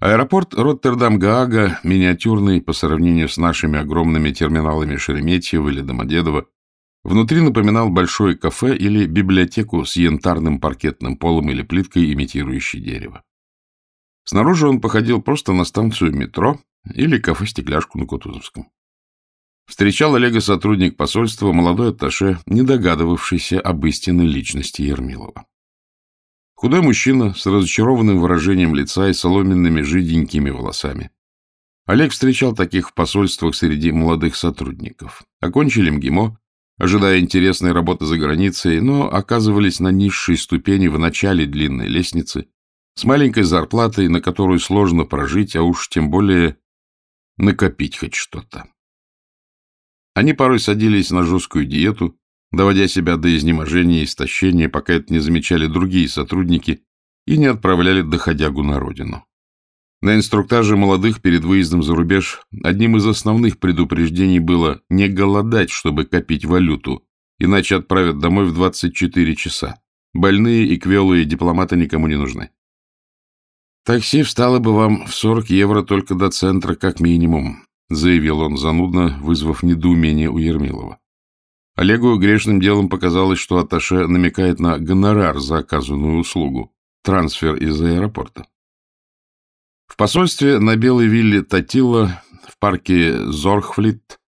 Аэропорт Роттердам-Гаага, миниатюрный по сравнению с нашими огромными терминалами Шереметьево или Домодедово, внутри напоминал большое кафе или библиотеку с янтарным паркетным полом или плиткой, имитирующей дерево. Снаружи он походил просто на станцию метро или кафе-стекляшку на Кутузовском. Встречал Олега сотрудник посольства, молодой атташе, не догадывавшийся об истинной личности Ермилова. Худой мужчина с разочарованным выражением лица и соломенными жиденькими волосами. Олег встречал таких в посольствах среди молодых сотрудников. Окончили МГИМО, ожидая интересной работы за границей, но оказывались на низшей ступени в начале длинной лестницы, с маленькой зарплатой, на которую сложно прожить, а уж тем более накопить хоть что-то. Они порой садились на жесткую диету, доводя себя до изнеможения и истощения, пока это не замечали другие сотрудники и не отправляли доходягу на родину. На инструктаже молодых перед выездом за рубеж одним из основных предупреждений было не голодать, чтобы копить валюту, иначе отправят домой в 24 часа. Больные и квелые дипломаты никому не нужны. «Такси встало бы вам в 40 евро только до центра, как минимум», заявил он занудно, вызвав недоумение у Ермилова. Олегу грешным делом показалось, что Аташе намекает на гонорар за оказанную услугу, трансфер из аэропорта. В посольстве на Белой вилле Татила в парке Зорхфлит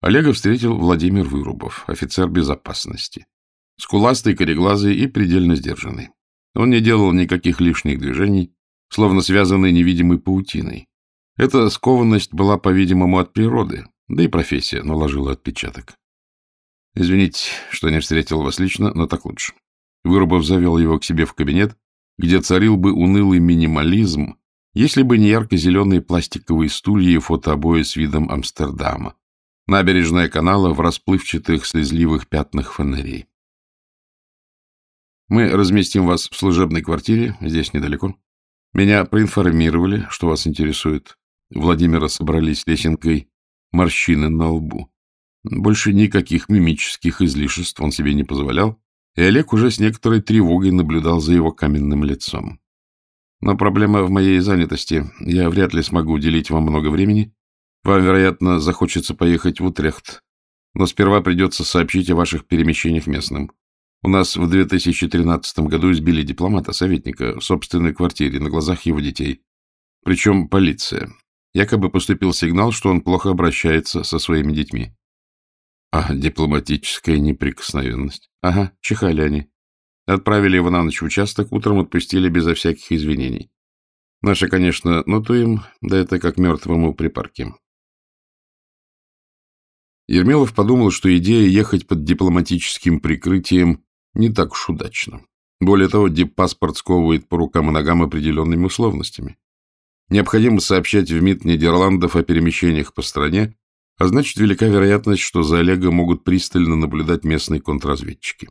Олега встретил Владимир Вырубов, офицер безопасности. Скуластый, кореглазый и предельно сдержанный. Он не делал никаких лишних движений, словно связанный невидимой паутиной. Эта скованность была, по-видимому, от природы, да и профессия наложила отпечаток. Извините, что не встретил вас лично, но так лучше. Вырубов завел его к себе в кабинет, где царил бы унылый минимализм, если бы не ярко-зеленые пластиковые стулья и фотообои с видом Амстердама. Набережная канала в расплывчатых слезливых пятнах фонарей. Мы разместим вас в служебной квартире, здесь недалеко. Меня проинформировали, что вас интересует. Владимира собрались лесенкой морщины на лбу. Больше никаких мимических излишеств он себе не позволял, и Олег уже с некоторой тревогой наблюдал за его каменным лицом. Но проблема в моей занятости. Я вряд ли смогу уделить вам много времени. Вам, вероятно, захочется поехать в Утрехт. Но сперва придется сообщить о ваших перемещениях местным. У нас в 2013 году избили дипломата-советника в собственной квартире на глазах его детей. Причем полиция. Якобы поступил сигнал, что он плохо обращается со своими детьми. А, дипломатическая неприкосновенность. Ага, чихали они. Отправили его на ночь в участок, утром отпустили безо всяких извинений. Наши, конечно, нотуем, да это как мертвому припарке. Ермилов подумал, что идея ехать под дипломатическим прикрытием не так уж удачна. Более того, диппаспорт сковывает по рукам и ногам определенными условностями. Необходимо сообщать в МИД Нидерландов о перемещениях по стране, а значит, велика вероятность, что за Олега могут пристально наблюдать местные контрразведчики.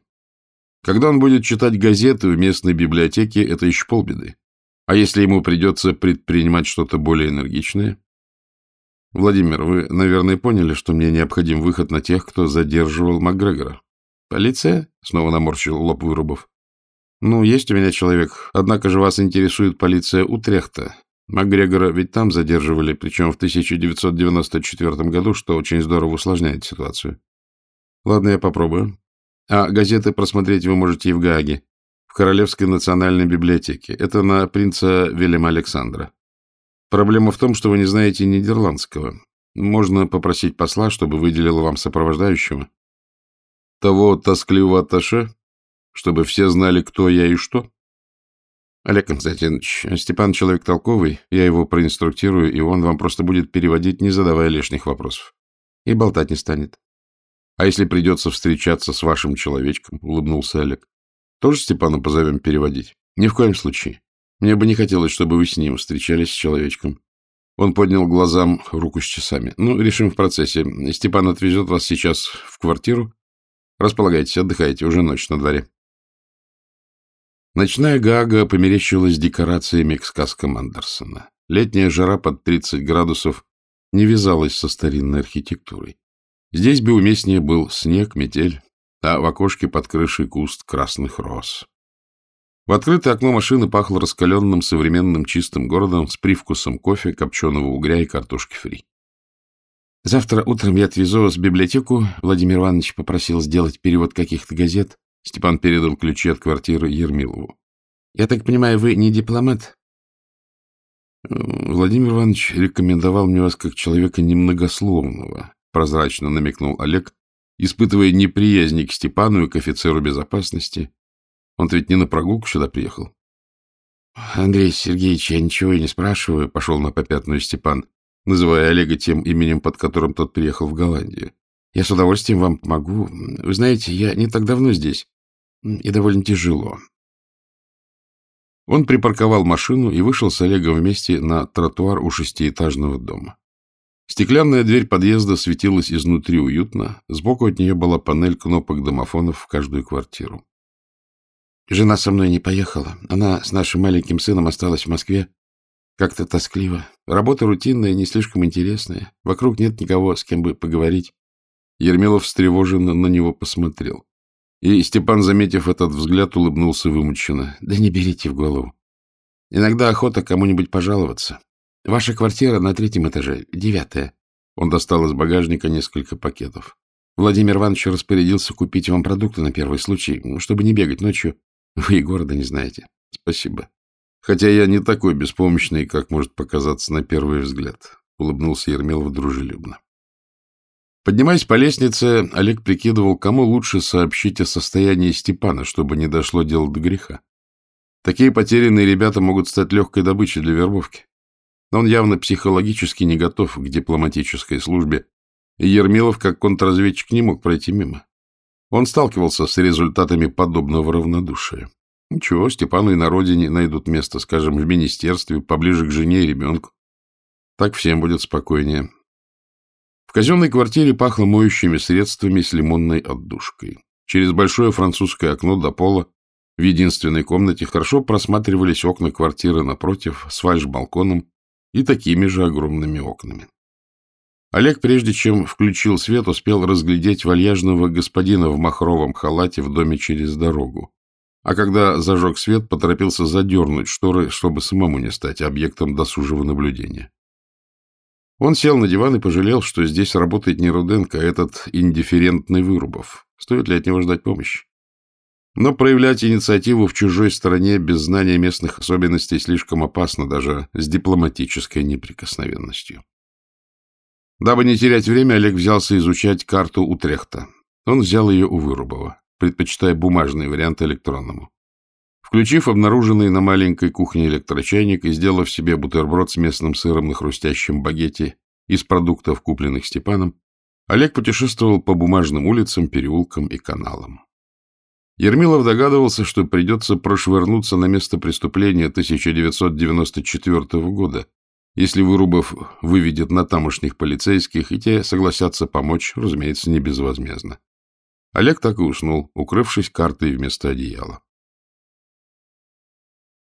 Когда он будет читать газеты в местной библиотеке, это еще полбеды. А если ему придется предпринимать что-то более энергичное? Владимир, вы, наверное, поняли, что мне необходим выход на тех, кто задерживал МакГрегора. Полиция? Снова наморщил лоб Вырубов. Ну, есть у меня человек. Однако же вас интересует полиция Утрехта. Макгрегора ведь там задерживали, причем в 1994 году, что очень здорово усложняет ситуацию. Ладно, я попробую. А газеты просмотреть вы можете и в Гааге, в Королевской национальной библиотеке. Это на принца Вильяма Александра. Проблема в том, что вы не знаете нидерландского. Можно попросить посла, чтобы выделил вам сопровождающего. Того тоскливого атташе, чтобы все знали, кто я и что. Олег Константинович, Степан человек толковый, я его проинструктирую, и он вам просто будет переводить, не задавая лишних вопросов. И болтать не станет. А если придется встречаться с вашим человечком, улыбнулся Олег, тоже Степана позовем переводить? Ни в коем случае. Мне бы не хотелось, чтобы вы с ним встречались с человечком. Он поднял глазам руку с часами. Ну, решим в процессе. Степан отвезет вас сейчас в квартиру. Располагайтесь, отдыхайте, уже ночь на дворе. Ночная Гага померещилась декорациями к сказкам Андерсона. Летняя жара под 30 градусов не вязалась со старинной архитектурой. Здесь бы уместнее был снег, метель, а в окошке под крышей куст красных роз. В открытое окно машины пахло раскаленным современным чистым городом с привкусом кофе, копченого угря и картошки фри. Завтра утром я отвезу вас в библиотеку. Владимир Иванович попросил сделать перевод каких-то газет. Степан передал ключи от квартиры Ермилову. Я так понимаю, вы не дипломат? Владимир Иванович рекомендовал мне вас как человека немногословного, прозрачно намекнул Олег, испытывая неприязнь к Степану и к офицеру безопасности. Он-то ведь не на прогулку сюда приехал. Андрей Сергеевич, я ничего и не спрашиваю, пошел на попятную Степан, называя Олега тем именем, под которым тот приехал в Голландию. Я с удовольствием вам помогу. Вы знаете, я не так давно здесь, и довольно тяжело. Он припарковал машину и вышел с Олегом вместе на тротуар у шестиэтажного дома. Стеклянная дверь подъезда светилась изнутри уютно, сбоку от нее была панель кнопок домофонов в каждую квартиру. Жена со мной не поехала. Она с нашим маленьким сыном осталась в Москве. Как-то тоскливо. Работа рутинная, не слишком интересная. Вокруг нет никого, с кем бы поговорить. Ермилов встревоженно на него посмотрел. И Степан, заметив этот взгляд, улыбнулся вымученно. — Да не берите в голову. Иногда охота кому-нибудь пожаловаться. Ваша квартира на третьем этаже, девятая. Он достал из багажника несколько пакетов. Владимир Иванович распорядился купить вам продукты на первый случай, чтобы не бегать ночью. Вы и города не знаете. Спасибо. Хотя я не такой беспомощный, как может показаться на первый взгляд. Улыбнулся Ермилов дружелюбно. Поднимаясь по лестнице, Олег прикидывал, кому лучше сообщить о состоянии Степана, чтобы не дошло дело до греха. Такие потерянные ребята могут стать легкой добычей для вербовки. Но он явно психологически не готов к дипломатической службе, и Ермилов, как контрразведчик, не мог пройти мимо. Он сталкивался с результатами подобного равнодушия. Ничего, Степану и на родине найдут место, скажем, в министерстве, поближе к жене и ребенку. Так всем будет спокойнее. В казенной квартире пахло моющими средствами с лимонной отдушкой. Через большое французское окно до пола в единственной комнате хорошо просматривались окна квартиры напротив с фальш-балконом и такими же огромными окнами. Олег, прежде чем включил свет, успел разглядеть вальяжного господина в махровом халате в доме через дорогу. А когда зажег свет, поторопился задернуть шторы, чтобы самому не стать объектом досужего наблюдения. Он сел на диван и пожалел, что здесь работает не Руденко, а этот индифферентный Вырубов. Стоит ли от него ждать помощи? Но проявлять инициативу в чужой стране без знания местных особенностей слишком опасно даже с дипломатической неприкосновенностью. Дабы не терять время, Олег взялся изучать карту Утрехта. Он взял ее у Вырубова, предпочитая бумажный вариант электронному. Включив обнаруженный на маленькой кухне электрочайник и сделав себе бутерброд с местным сыром на хрустящем багете из продуктов, купленных Степаном, Олег путешествовал по бумажным улицам, переулкам и каналам. Ермилов догадывался, что придется прошвырнуться на место преступления 1994 года, если Вырубов выведет на тамошних полицейских, и те согласятся помочь, разумеется, не безвозмездно. Олег так и уснул, укрывшись картой вместо одеяла.